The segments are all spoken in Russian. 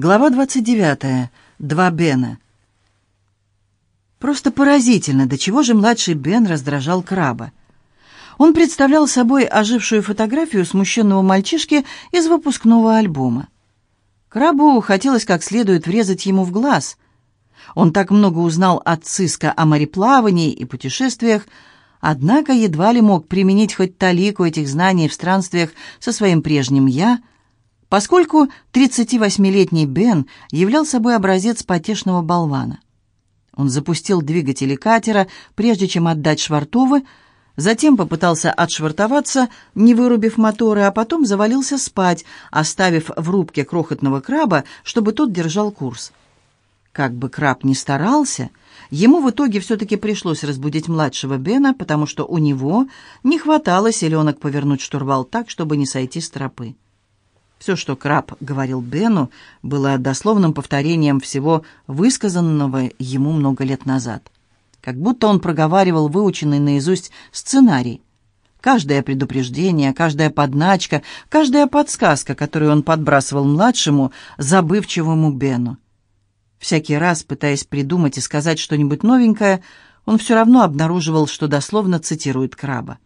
Глава 29. Два Бена. Просто поразительно, до чего же младший Бен раздражал краба. Он представлял собой ожившую фотографию смущенного мальчишки из выпускного альбома. Крабу хотелось как следует врезать ему в глаз. Он так много узнал от Циска о мореплавании и путешествиях, однако едва ли мог применить хоть талику этих знаний в странствиях со своим прежним «я», поскольку 38-летний Бен являл собой образец потешного болвана. Он запустил двигатели катера, прежде чем отдать швартовы, затем попытался отшвартоваться, не вырубив моторы, а потом завалился спать, оставив в рубке крохотного краба, чтобы тот держал курс. Как бы краб ни старался, ему в итоге все-таки пришлось разбудить младшего Бена, потому что у него не хватало селенок повернуть штурвал так, чтобы не сойти с тропы. Все, что Краб говорил Бену, было дословным повторением всего высказанного ему много лет назад. Как будто он проговаривал выученный наизусть сценарий. Каждое предупреждение, каждая подначка, каждая подсказка, которую он подбрасывал младшему, забывчивому Бену. Всякий раз, пытаясь придумать и сказать что-нибудь новенькое, он все равно обнаруживал, что дословно цитирует краба.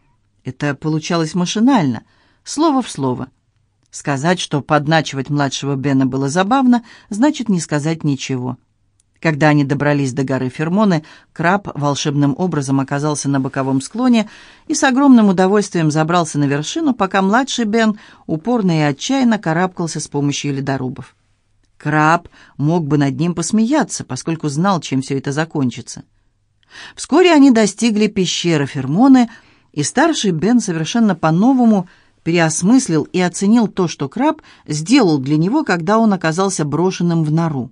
Это получалось машинально, слово в слово – Сказать, что подначивать младшего Бена было забавно, значит не сказать ничего. Когда они добрались до горы Фермоны, краб волшебным образом оказался на боковом склоне и с огромным удовольствием забрался на вершину, пока младший Бен упорно и отчаянно карабкался с помощью ледорубов. Краб мог бы над ним посмеяться, поскольку знал, чем все это закончится. Вскоре они достигли пещеры Фермоны, и старший Бен совершенно по-новому – переосмыслил и оценил то, что краб сделал для него, когда он оказался брошенным в нору.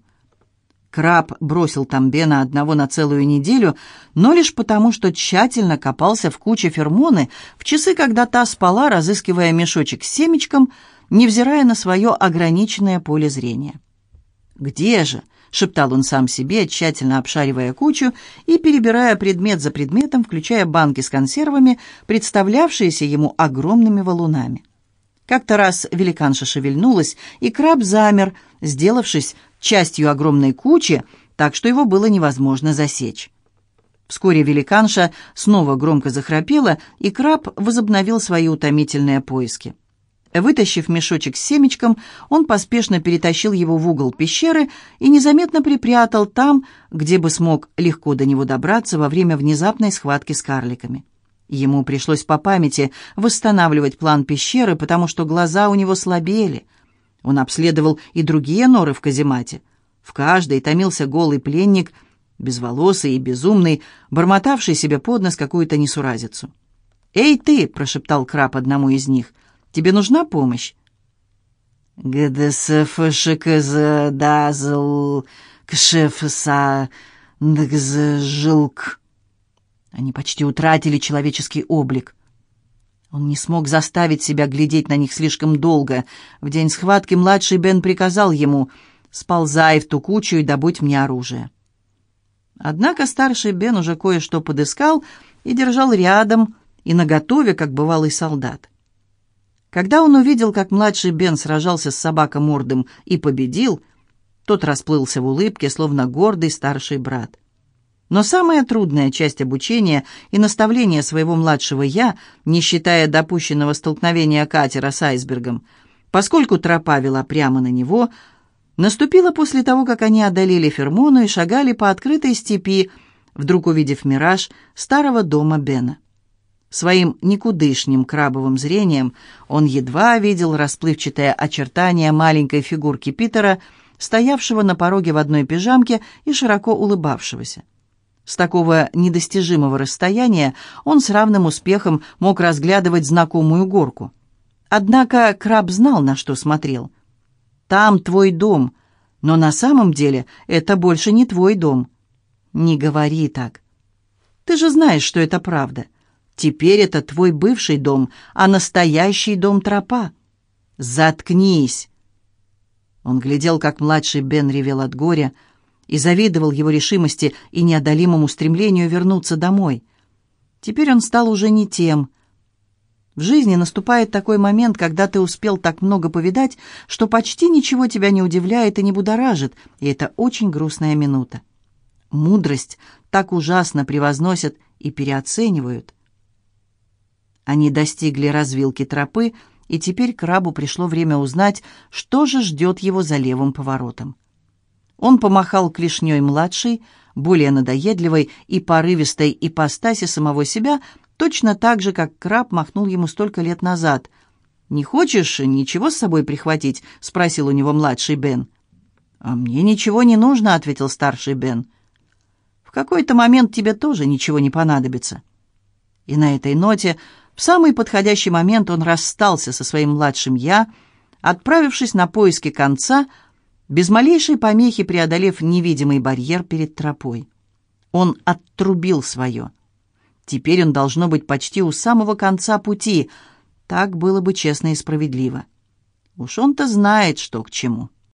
Краб бросил там Бена одного на целую неделю, но лишь потому, что тщательно копался в куче фермоны в часы, когда та спала, разыскивая мешочек с семечком, невзирая на свое ограниченное поле зрения. «Где же?» — шептал он сам себе, тщательно обшаривая кучу и перебирая предмет за предметом, включая банки с консервами, представлявшиеся ему огромными валунами. Как-то раз великанша шевельнулась, и краб замер, сделавшись частью огромной кучи, так что его было невозможно засечь. Вскоре великанша снова громко захрапела, и краб возобновил свои утомительные поиски. Вытащив мешочек с семечком, он поспешно перетащил его в угол пещеры и незаметно припрятал там, где бы смог легко до него добраться во время внезапной схватки с карликами. Ему пришлось по памяти восстанавливать план пещеры, потому что глаза у него слабели. Он обследовал и другие норы в каземате. В каждой томился голый пленник, безволосый и безумный, бормотавший себе под нос какую-то несуразицу. «Эй ты!» — прошептал краб одному из них. Тебе нужна помощь?» «ГДСФШКЗ дазл кшефса нгзжилк». Они почти утратили человеческий облик. Он не смог заставить себя глядеть на них слишком долго. В день схватки младший Бен приказал ему «Сползай в ту кучу и добудь мне оружие». Однако старший Бен уже кое-что подыскал и держал рядом и наготове, как бывалый солдат. Когда он увидел, как младший Бен сражался с собакомордым и победил, тот расплылся в улыбке, словно гордый старший брат. Но самая трудная часть обучения и наставления своего младшего «я», не считая допущенного столкновения катера с айсбергом, поскольку тропа вела прямо на него, наступила после того, как они одолели Фермону и шагали по открытой степи, вдруг увидев мираж старого дома Бена. Своим никудышним крабовым зрением он едва видел расплывчатое очертание маленькой фигурки Питера, стоявшего на пороге в одной пижамке и широко улыбавшегося. С такого недостижимого расстояния он с равным успехом мог разглядывать знакомую горку. Однако краб знал, на что смотрел. «Там твой дом, но на самом деле это больше не твой дом». «Не говори так. Ты же знаешь, что это правда». Теперь это твой бывший дом, а настоящий дом тропа. Заткнись!» Он глядел, как младший Бен ревел от горя, и завидовал его решимости и неодолимому стремлению вернуться домой. Теперь он стал уже не тем. В жизни наступает такой момент, когда ты успел так много повидать, что почти ничего тебя не удивляет и не будоражит, и это очень грустная минута. Мудрость так ужасно превозносят и переоценивают. Они достигли развилки тропы, и теперь крабу пришло время узнать, что же ждет его за левым поворотом. Он помахал клешней младшей, более надоедливой и порывистой ипостаси самого себя, точно так же, как краб махнул ему столько лет назад. «Не хочешь ничего с собой прихватить?» — спросил у него младший Бен. «А мне ничего не нужно», — ответил старший Бен. «В какой-то момент тебе тоже ничего не понадобится». И на этой ноте в самый подходящий момент он расстался со своим младшим «я», отправившись на поиски конца, без малейшей помехи преодолев невидимый барьер перед тропой. Он оттрубил свое. Теперь он должно быть почти у самого конца пути. Так было бы честно и справедливо. Уж он-то знает, что к чему.